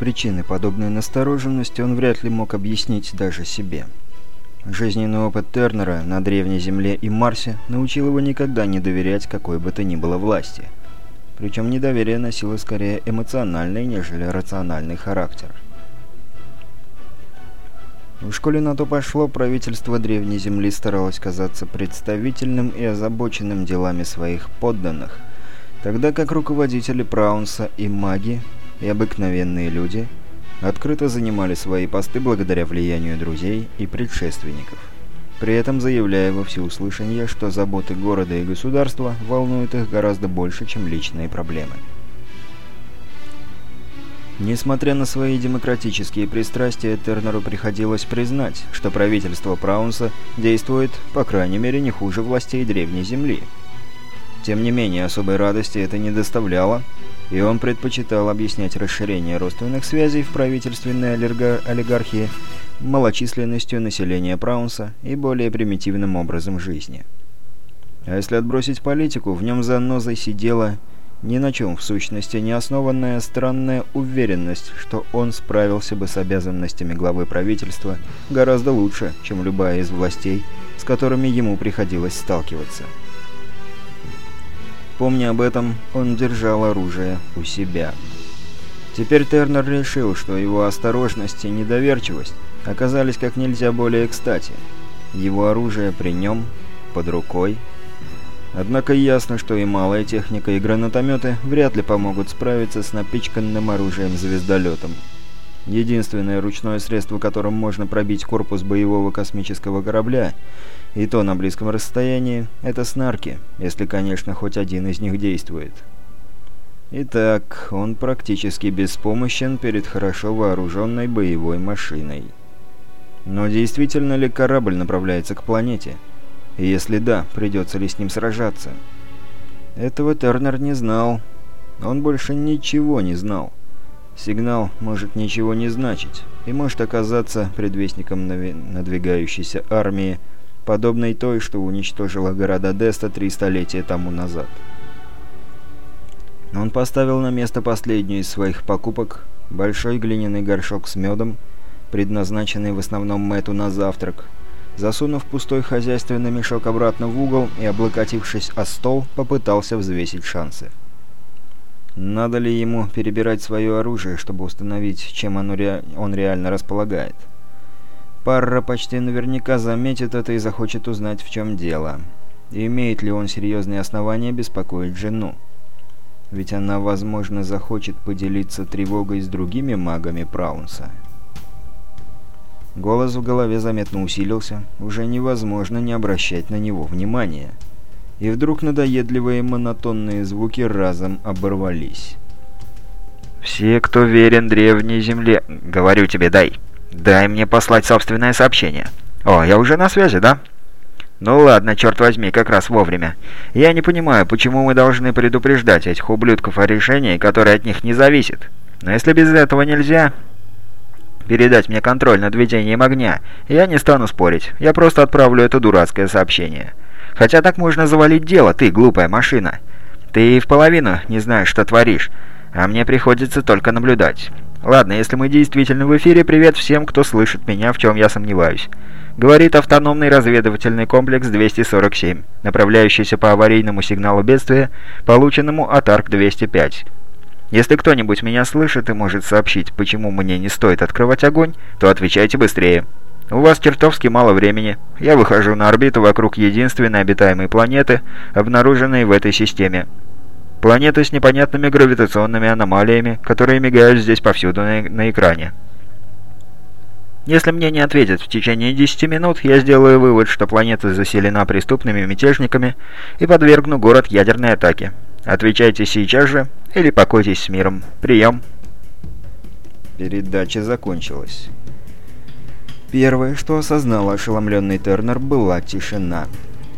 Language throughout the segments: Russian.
Причины подобной настороженности он вряд ли мог объяснить даже себе. Жизненный опыт Тернера на Древней Земле и Марсе научил его никогда не доверять какой бы то ни было власти. Причем недоверие носило скорее эмоциональный, нежели рациональный характер. В школе на то пошло, правительство Древней Земли старалось казаться представительным и озабоченным делами своих подданных, тогда как руководители Праунса и маги и обыкновенные люди открыто занимали свои посты благодаря влиянию друзей и предшественников. При этом заявляя во всеуслышание, что заботы города и государства волнуют их гораздо больше, чем личные проблемы. Несмотря на свои демократические пристрастия, Тернеру приходилось признать, что правительство Праунса действует, по крайней мере, не хуже властей Древней Земли. Тем не менее, особой радости это не доставляло, и он предпочитал объяснять расширение родственных связей в правительственной олигархии малочисленностью населения Праунса и более примитивным образом жизни. А если отбросить политику, в нем занозой сидела ни на чем в сущности не основанная странная уверенность, что он справился бы с обязанностями главы правительства гораздо лучше, чем любая из властей, с которыми ему приходилось сталкиваться. Помня об этом, он держал оружие у себя. Теперь Тернер решил, что его осторожность и недоверчивость оказались как нельзя более кстати. Его оружие при нем, под рукой. Однако ясно, что и малая техника, и гранатометы вряд ли помогут справиться с напичканным оружием звездолетом. Единственное ручное средство, которым можно пробить корпус боевого космического корабля, и то на близком расстоянии, это снарки, если, конечно, хоть один из них действует. Итак, он практически беспомощен перед хорошо вооруженной боевой машиной. Но действительно ли корабль направляется к планете? Если да, придется ли с ним сражаться? Этого Тернер не знал. Он больше ничего не знал. Сигнал может ничего не значить и может оказаться предвестником надвигающейся армии, подобной той, что уничтожила города Деста три столетия тому назад. Он поставил на место последнюю из своих покупок большой глиняный горшок с медом, предназначенный в основном Мэту на завтрак, засунув пустой хозяйственный мешок обратно в угол и, облокотившись о стол, попытался взвесить шансы. Надо ли ему перебирать свое оружие, чтобы установить, чем оно ре... он реально располагает? Парра почти наверняка заметит это и захочет узнать, в чем дело. И имеет ли он серьезные основания беспокоить жену? Ведь она, возможно, захочет поделиться тревогой с другими магами Праунса. Голос в голове заметно усилился, уже невозможно не обращать на него внимания и вдруг надоедливые монотонные звуки разом оборвались. «Все, кто верен древней земле, говорю тебе, дай. Дай мне послать собственное сообщение. О, я уже на связи, да?» «Ну ладно, черт возьми, как раз вовремя. Я не понимаю, почему мы должны предупреждать этих ублюдков о решении, которое от них не зависит. Но если без этого нельзя...» передать мне контроль над ведением огня, я не стану спорить. Я просто отправлю это дурацкое сообщение. Хотя так можно завалить дело, ты, глупая машина. Ты и в половину не знаешь, что творишь, а мне приходится только наблюдать. Ладно, если мы действительно в эфире, привет всем, кто слышит меня, в чем я сомневаюсь. Говорит автономный разведывательный комплекс 247, направляющийся по аварийному сигналу бедствия, полученному от АРК-205. Если кто-нибудь меня слышит и может сообщить, почему мне не стоит открывать огонь, то отвечайте быстрее. У вас чертовски мало времени. Я выхожу на орбиту вокруг единственной обитаемой планеты, обнаруженной в этой системе. Планеты с непонятными гравитационными аномалиями, которые мигают здесь повсюду на, на экране. Если мне не ответят в течение 10 минут, я сделаю вывод, что планета заселена преступными мятежниками и подвергну город ядерной атаке. Отвечайте сейчас же или покойтесь с миром. Прием. Передача закончилась. Первое, что осознал ошеломленный Тернер, была тишина.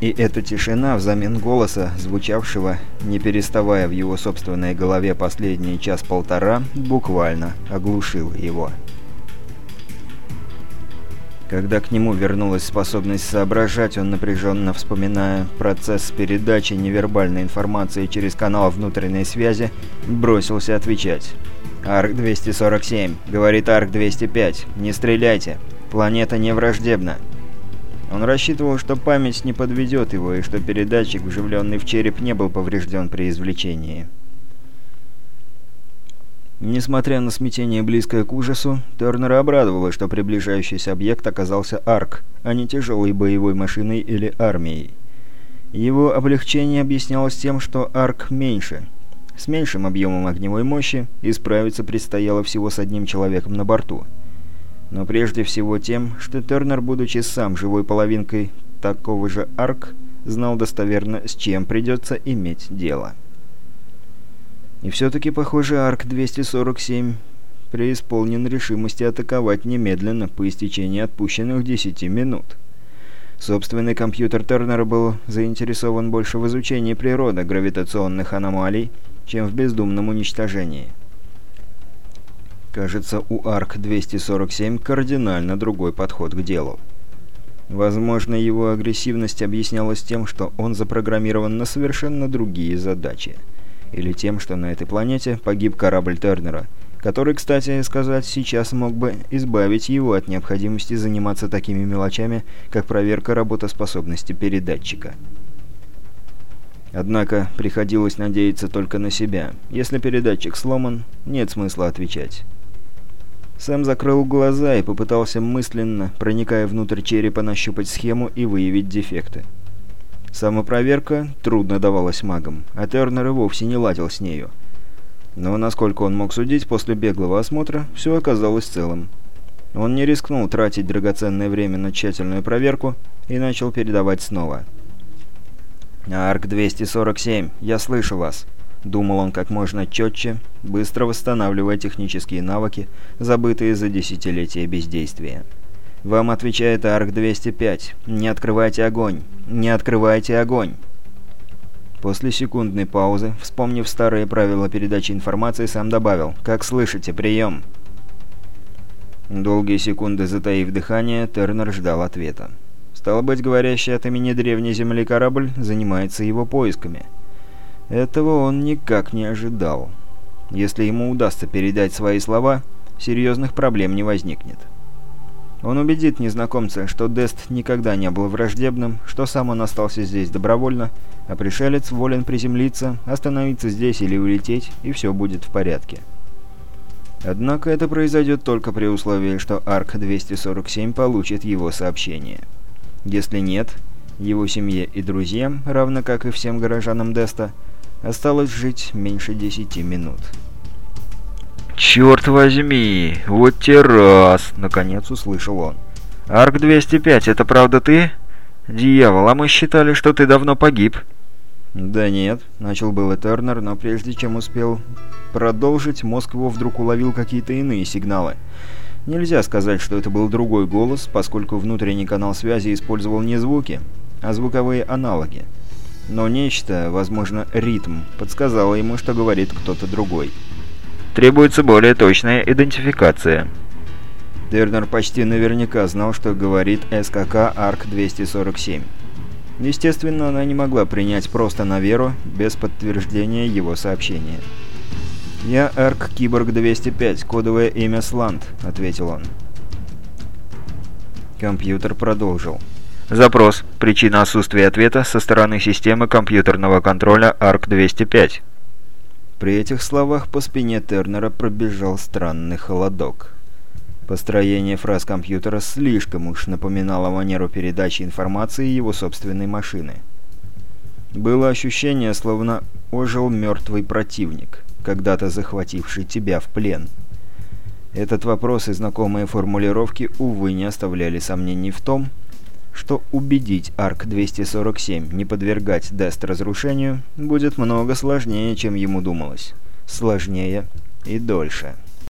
И эта тишина взамен голоса, звучавшего, не переставая в его собственной голове последний час-полтора, буквально оглушил его. Когда к нему вернулась способность соображать, он напряженно вспоминая процесс передачи невербальной информации через канал внутренней связи, бросился отвечать. «Арк-247», — говорит Арк-205, — «не стреляйте. Планета не враждебна». Он рассчитывал, что память не подведет его, и что передатчик, вживленный в череп, не был поврежден при извлечении. Несмотря на смятение, близкое к ужасу, Тернера обрадовало, что приближающийся объект оказался Арк, а не тяжелой боевой машиной или армией. Его облегчение объяснялось тем, что Арк меньше. С меньшим объемом огневой мощи и справиться предстояло всего с одним человеком на борту. Но прежде всего тем, что Тернер, будучи сам живой половинкой такого же Арк, знал достоверно, с чем придется иметь дело. И все-таки, похоже, Арк-247 преисполнен решимости атаковать немедленно по истечении отпущенных 10 минут. Собственный компьютер Тернера был заинтересован больше в изучении природы гравитационных аномалий, чем в бездумном уничтожении. Кажется, у Арк-247 кардинально другой подход к делу. Возможно, его агрессивность объяснялась тем, что он запрограммирован на совершенно другие задачи – или тем, что на этой планете погиб корабль Тернера, который, кстати сказать, сейчас мог бы избавить его от необходимости заниматься такими мелочами, как проверка работоспособности передатчика. Однако приходилось надеяться только на себя. Если передатчик сломан, нет смысла отвечать. Сэм закрыл глаза и попытался мысленно, проникая внутрь черепа, нащупать схему и выявить дефекты. Самопроверка трудно давалась магам, а Тернер и вовсе не ладил с нею. Но, насколько он мог судить, после беглого осмотра все оказалось целым. Он не рискнул тратить драгоценное время на тщательную проверку и начал передавать снова. «Арк-247, я слышу вас», — думал он как можно четче, быстро восстанавливая технические навыки, забытые за десятилетия бездействия. Вам отвечает Арк-205. Не открывайте огонь. Не открывайте огонь. После секундной паузы, вспомнив старые правила передачи информации, сам добавил «Как слышите, прием!». Долгие секунды затаив дыхание, Тернер ждал ответа. Стало быть, говорящий от имени древней Земли корабль занимается его поисками. Этого он никак не ожидал. Если ему удастся передать свои слова, серьезных проблем не возникнет. Он убедит незнакомца, что Дест никогда не был враждебным, что сам он остался здесь добровольно, а пришелец волен приземлиться, остановиться здесь или улететь, и все будет в порядке. Однако это произойдет только при условии, что Арк-247 получит его сообщение. Если нет, его семье и друзьям, равно как и всем горожанам Деста, осталось жить меньше 10 минут. «Черт возьми, вот те раз!» — наконец услышал он. «Арк-205, это правда ты?» «Дьявол, а мы считали, что ты давно погиб». «Да нет», — начал был Этернер, но прежде чем успел продолжить, мозг его вдруг уловил какие-то иные сигналы. Нельзя сказать, что это был другой голос, поскольку внутренний канал связи использовал не звуки, а звуковые аналоги. Но нечто, возможно, ритм, подсказало ему, что говорит кто-то другой. Требуется более точная идентификация. Тернер почти наверняка знал, что говорит СКК АРК-247. Естественно, она не могла принять просто на веру, без подтверждения его сообщения. «Я Арк-Киборг-205, кодовое имя Сланд», — ответил он. Компьютер продолжил. Запрос. Причина отсутствия ответа со стороны системы компьютерного контроля ARC-205. При этих словах по спине Тернера пробежал странный холодок. Построение фраз компьютера слишком уж напоминало манеру передачи информации его собственной машины. Было ощущение, словно ожил мертвый противник, когда-то захвативший тебя в плен. Этот вопрос и знакомые формулировки, увы, не оставляли сомнений в том, что убедить Арк-247 не подвергать Дест разрушению будет много сложнее, чем ему думалось. Сложнее и дольше.